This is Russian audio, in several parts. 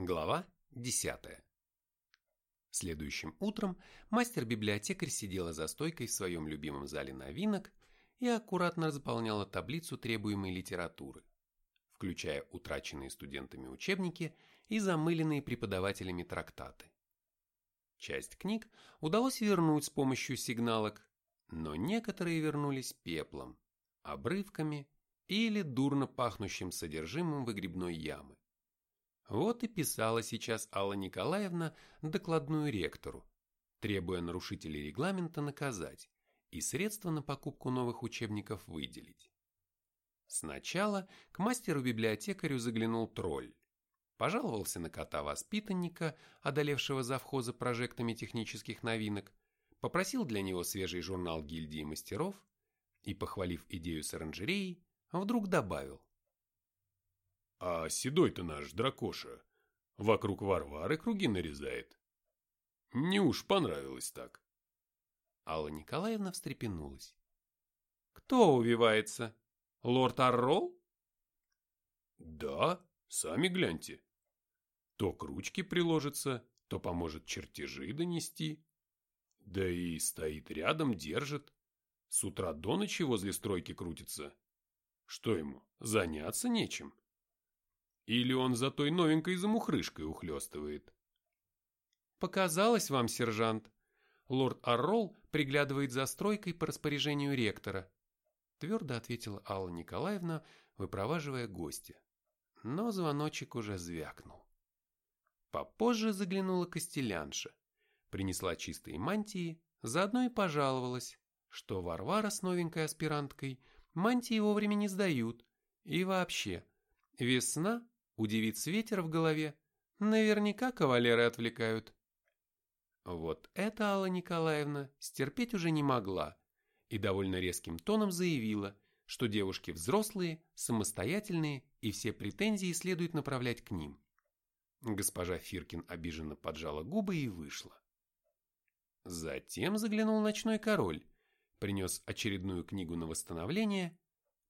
Глава 10. Следующим утром мастер-библиотекарь сидела за стойкой в своем любимом зале новинок и аккуратно заполняла таблицу требуемой литературы, включая утраченные студентами учебники и замыленные преподавателями трактаты. Часть книг удалось вернуть с помощью сигналок, но некоторые вернулись пеплом, обрывками или дурно пахнущим содержимым выгребной ямы. Вот и писала сейчас Алла Николаевна докладную ректору, требуя нарушителей регламента наказать и средства на покупку новых учебников выделить. Сначала к мастеру-библиотекарю заглянул тролль, пожаловался на кота-воспитанника, одолевшего завхоза прожектами технических новинок, попросил для него свежий журнал гильдии мастеров и, похвалив идею с оранжереей, вдруг добавил. А седой-то наш дракоша вокруг Варвары круги нарезает. Не уж понравилось так. Алла Николаевна встрепенулась. Кто увивается? Лорд Аррол? Да, сами гляньте. То к ручке приложится, то поможет чертежи донести. Да и стоит рядом, держит. С утра до ночи возле стройки крутится. Что ему, заняться нечем? Или он за той новенькой замухрышкой ухлёстывает? Показалось вам, сержант. Лорд Аррол приглядывает за стройкой по распоряжению ректора. Твердо ответила Алла Николаевна, выпроваживая гостя. Но звоночек уже звякнул. Попозже заглянула Костелянша. Принесла чистые мантии, заодно и пожаловалась, что Варвара с новенькой аспиранткой мантии вовремя не сдают. И вообще, весна удивит ветер в голове, наверняка кавалеры отвлекают. Вот это Алла Николаевна стерпеть уже не могла и довольно резким тоном заявила, что девушки взрослые, самостоятельные и все претензии следует направлять к ним. Госпожа Фиркин обиженно поджала губы и вышла. Затем заглянул ночной король, принес очередную книгу на восстановление,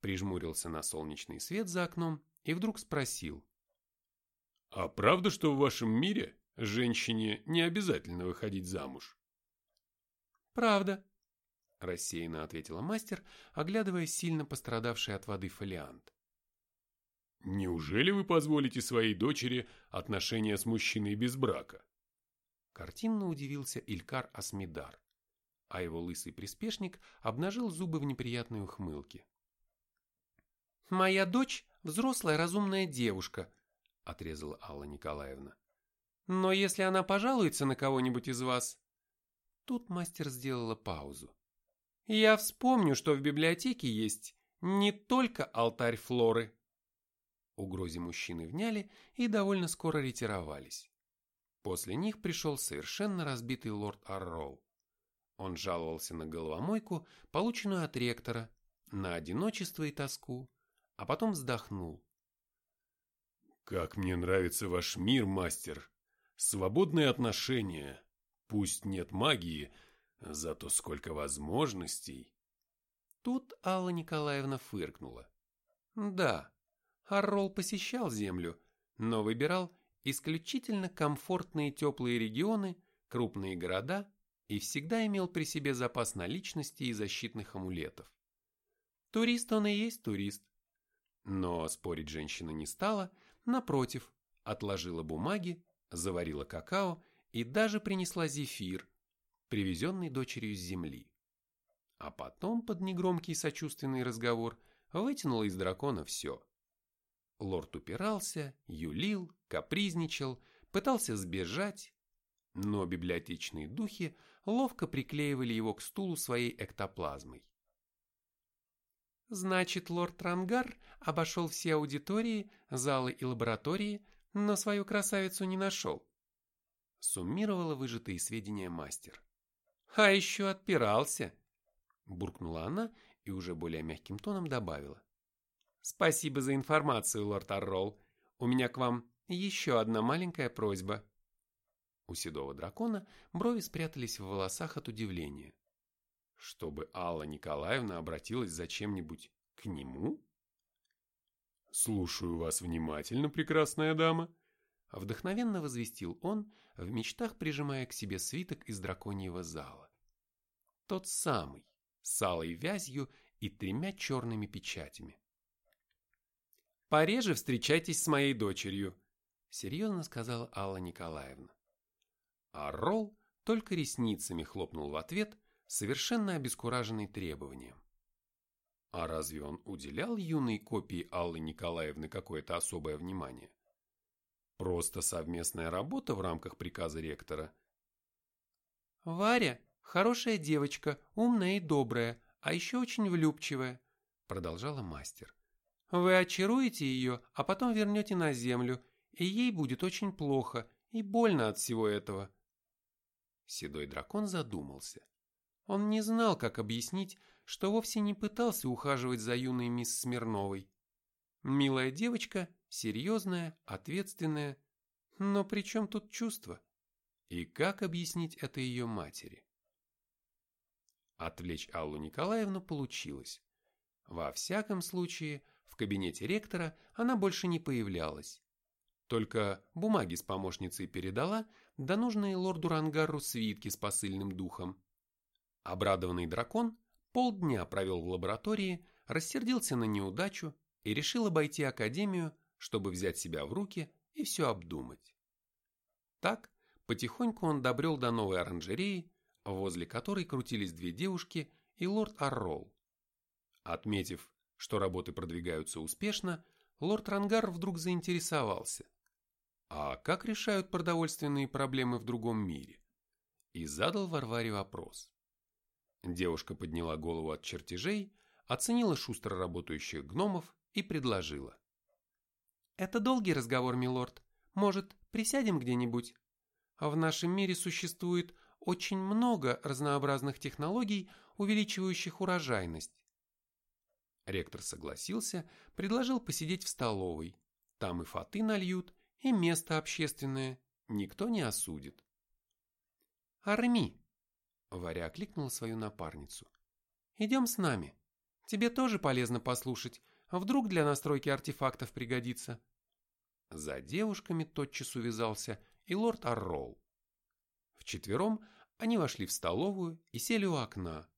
прижмурился на солнечный свет за окном и вдруг спросил. А правда, что в вашем мире женщине не обязательно выходить замуж? Правда, рассеянно ответила мастер, оглядывая сильно пострадавший от воды фолиант. Неужели вы позволите своей дочери отношения с мужчиной без брака? Картинно удивился Илькар Асмидар, а его лысый приспешник обнажил зубы в неприятной ухмылке. «Моя дочь – взрослая разумная девушка», – отрезала Алла Николаевна. «Но если она пожалуется на кого-нибудь из вас...» Тут мастер сделала паузу. «Я вспомню, что в библиотеке есть не только алтарь Флоры». Угрозе мужчины вняли и довольно скоро ретировались. После них пришел совершенно разбитый лорд Аррол. Он жаловался на головомойку, полученную от ректора, на одиночество и тоску, а потом вздохнул. Как мне нравится ваш мир, мастер. Свободные отношения. Пусть нет магии, зато сколько возможностей. Тут Алла Николаевна фыркнула. Да, Аррол посещал Землю, но выбирал исключительно комфортные теплые регионы, крупные города и всегда имел при себе запас наличности и защитных амулетов. Турист он и есть турист. Но спорить женщина не стала, Напротив, отложила бумаги, заварила какао и даже принесла зефир, привезенный дочерью с земли. А потом под негромкий сочувственный разговор вытянула из дракона все. Лорд упирался, юлил, капризничал, пытался сбежать, но библиотечные духи ловко приклеивали его к стулу своей эктоплазмой. Значит, лорд Рангар обошел все аудитории, залы и лаборатории, но свою красавицу не нашел. Суммировала выжатые сведения мастер. А еще отпирался. Буркнула она и уже более мягким тоном добавила. Спасибо за информацию, лорд Аррол. У меня к вам еще одна маленькая просьба. У седого дракона брови спрятались в волосах от удивления чтобы Алла Николаевна обратилась за чем-нибудь к нему? «Слушаю вас внимательно, прекрасная дама», Вдохновенно возвестил он, в мечтах прижимая к себе свиток из драконьего зала. Тот самый, с алой вязью и тремя черными печатями. «Пореже встречайтесь с моей дочерью», — серьезно сказала Алла Николаевна. А Ролл только ресницами хлопнул в ответ, совершенно обескураженный требованием. А разве он уделял юной копии Аллы Николаевны какое-то особое внимание? Просто совместная работа в рамках приказа ректора. «Варя – хорошая девочка, умная и добрая, а еще очень влюбчивая», – продолжала мастер. «Вы очаруете ее, а потом вернете на землю, и ей будет очень плохо и больно от всего этого». Седой дракон задумался. Он не знал, как объяснить, что вовсе не пытался ухаживать за юной мисс Смирновой. Милая девочка, серьезная, ответственная. Но при чем тут чувство? И как объяснить это ее матери? Отвлечь Аллу Николаевну получилось. Во всяком случае, в кабинете ректора она больше не появлялась. Только бумаги с помощницей передала, да нужные лорду Рангару свитки с посыльным духом. Обрадованный дракон полдня провел в лаборатории, рассердился на неудачу и решил обойти академию, чтобы взять себя в руки и все обдумать. Так, потихоньку он добрел до новой оранжереи, возле которой крутились две девушки и лорд Аррол. Отметив, что работы продвигаются успешно, лорд Рангар вдруг заинтересовался. А как решают продовольственные проблемы в другом мире? И задал Варваре вопрос. Девушка подняла голову от чертежей, оценила шустро работающих гномов и предложила. «Это долгий разговор, милорд. Может, присядем где-нибудь? В нашем мире существует очень много разнообразных технологий, увеличивающих урожайность. Ректор согласился, предложил посидеть в столовой. Там и фаты нальют, и место общественное. Никто не осудит. «Арми!» Варя окликнула свою напарницу. «Идем с нами. Тебе тоже полезно послушать, а вдруг для настройки артефактов пригодится». За девушками тотчас увязался и лорд Аррол. Вчетвером они вошли в столовую и сели у окна,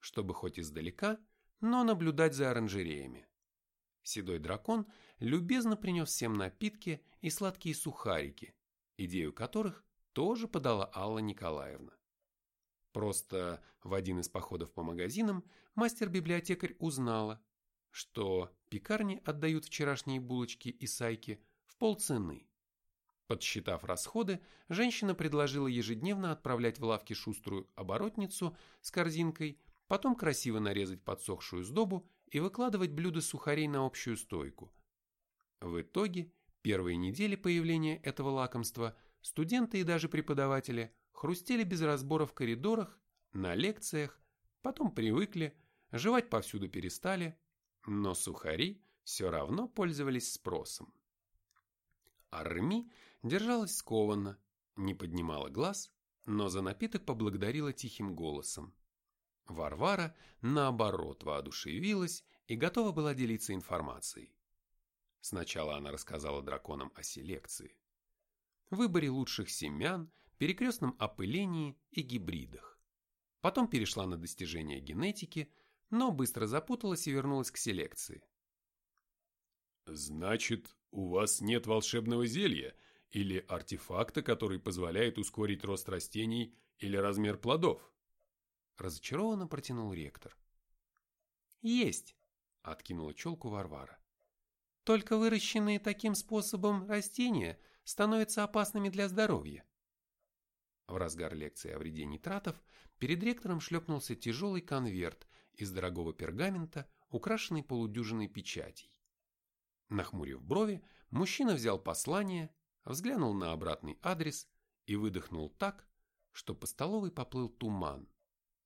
чтобы хоть издалека, но наблюдать за оранжереями. Седой дракон любезно принес всем напитки и сладкие сухарики, идею которых тоже подала Алла Николаевна. Просто в один из походов по магазинам мастер-библиотекарь узнала, что пекарни отдают вчерашние булочки и сайки в полцены. Подсчитав расходы, женщина предложила ежедневно отправлять в лавки шуструю оборотницу с корзинкой, потом красиво нарезать подсохшую сдобу и выкладывать блюда сухарей на общую стойку. В итоге, первые недели появления этого лакомства студенты и даже преподаватели – хрустели без разбора в коридорах, на лекциях, потом привыкли, жевать повсюду перестали, но сухари все равно пользовались спросом. Арми держалась скованно, не поднимала глаз, но за напиток поблагодарила тихим голосом. Варвара, наоборот, воодушевилась и готова была делиться информацией. Сначала она рассказала драконам о селекции, выборе лучших семян перекрестном опылении и гибридах. Потом перешла на достижения генетики, но быстро запуталась и вернулась к селекции. «Значит, у вас нет волшебного зелья или артефакта, который позволяет ускорить рост растений или размер плодов?» Разочарованно протянул ректор. «Есть», — откинула челку Варвара. «Только выращенные таким способом растения становятся опасными для здоровья. В разгар лекции о вреде нитратов перед ректором шлепнулся тяжелый конверт из дорогого пергамента, украшенный полудюжиной печатей. Нахмурив брови, мужчина взял послание, взглянул на обратный адрес и выдохнул так, что по столовой поплыл туман,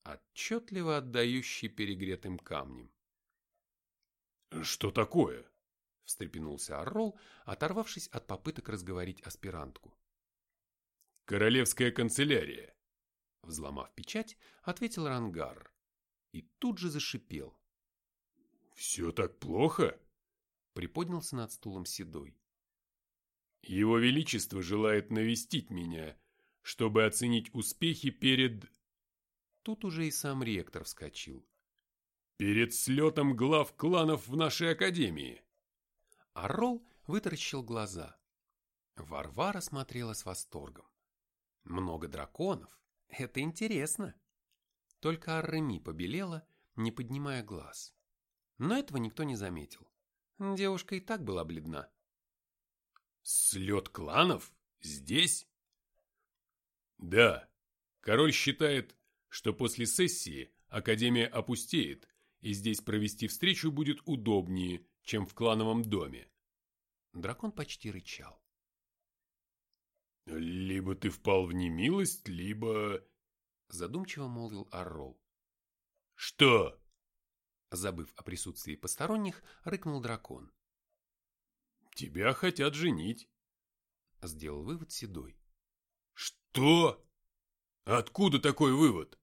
отчетливо отдающий перегретым камнем. «Что такое?» – встрепенулся Оррол, оторвавшись от попыток разговорить аспирантку. Королевская канцелярия. Взломав печать, ответил Рангар. И тут же зашипел. Все так плохо? Приподнялся над стулом Седой. Его Величество желает навестить меня, чтобы оценить успехи перед... Тут уже и сам ректор вскочил. Перед слетом глав кланов в нашей академии. Орол вытаращил глаза. Варвара смотрела с восторгом. Много драконов? Это интересно. Только Арреми побелела, не поднимая глаз. Но этого никто не заметил. Девушка и так была бледна. Слет кланов? Здесь? Да. Король считает, что после сессии Академия опустеет, и здесь провести встречу будет удобнее, чем в клановом доме. Дракон почти рычал. «Либо ты впал в немилость, либо...» Задумчиво молвил Оррол. «Что?» Забыв о присутствии посторонних, рыкнул дракон. «Тебя хотят женить», — сделал вывод Седой. «Что? Откуда такой вывод?»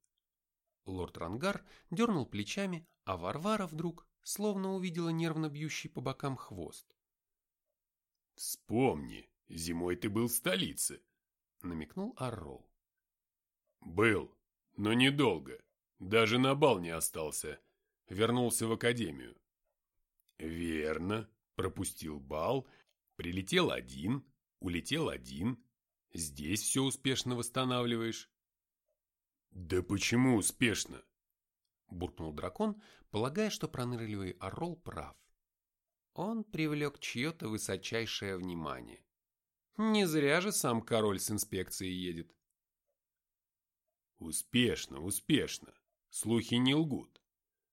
Лорд Рангар дернул плечами, а Варвара вдруг словно увидела нервно бьющий по бокам хвост. «Вспомни, зимой ты был в столице», — намекнул Аррол. «Был, но недолго. Даже на бал не остался. Вернулся в академию». «Верно. Пропустил бал. Прилетел один, улетел один. Здесь все успешно восстанавливаешь». «Да почему успешно?» Буркнул дракон, полагая, что пронырливый орол прав. Он привлек чье-то высочайшее внимание. Не зря же сам король с инспекцией едет. Успешно, успешно. Слухи не лгут.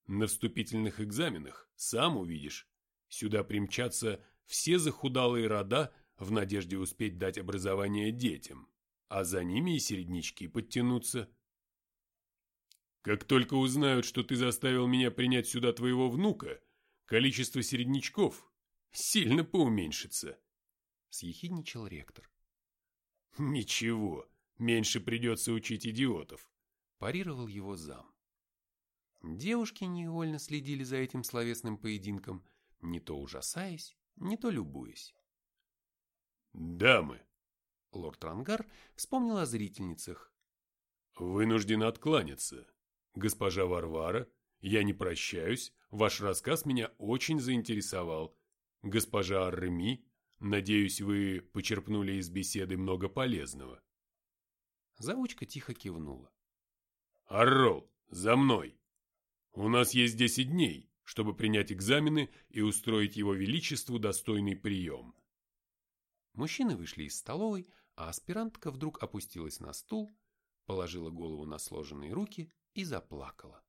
На вступительных экзаменах, сам увидишь, сюда примчатся все захудалые рода в надежде успеть дать образование детям, а за ними и середнячки подтянутся. Как только узнают, что ты заставил меня принять сюда твоего внука, количество середнячков сильно поуменьшится. Съехидничал ректор. Ничего, меньше придется учить идиотов. Парировал его зам. Девушки невольно следили за этим словесным поединком, не то ужасаясь, не то любуясь. «Дамы!» Лорд Рангар вспомнил о зрительницах. «Вынужден откланяться. Госпожа Варвара, я не прощаюсь, ваш рассказ меня очень заинтересовал. Госпожа Арреми, надеюсь, вы почерпнули из беседы много полезного». Заучка тихо кивнула. «Оррол, за мной!» У нас есть 10 дней, чтобы принять экзамены и устроить его величеству достойный прием. Мужчины вышли из столовой, а аспирантка вдруг опустилась на стул, положила голову на сложенные руки и заплакала.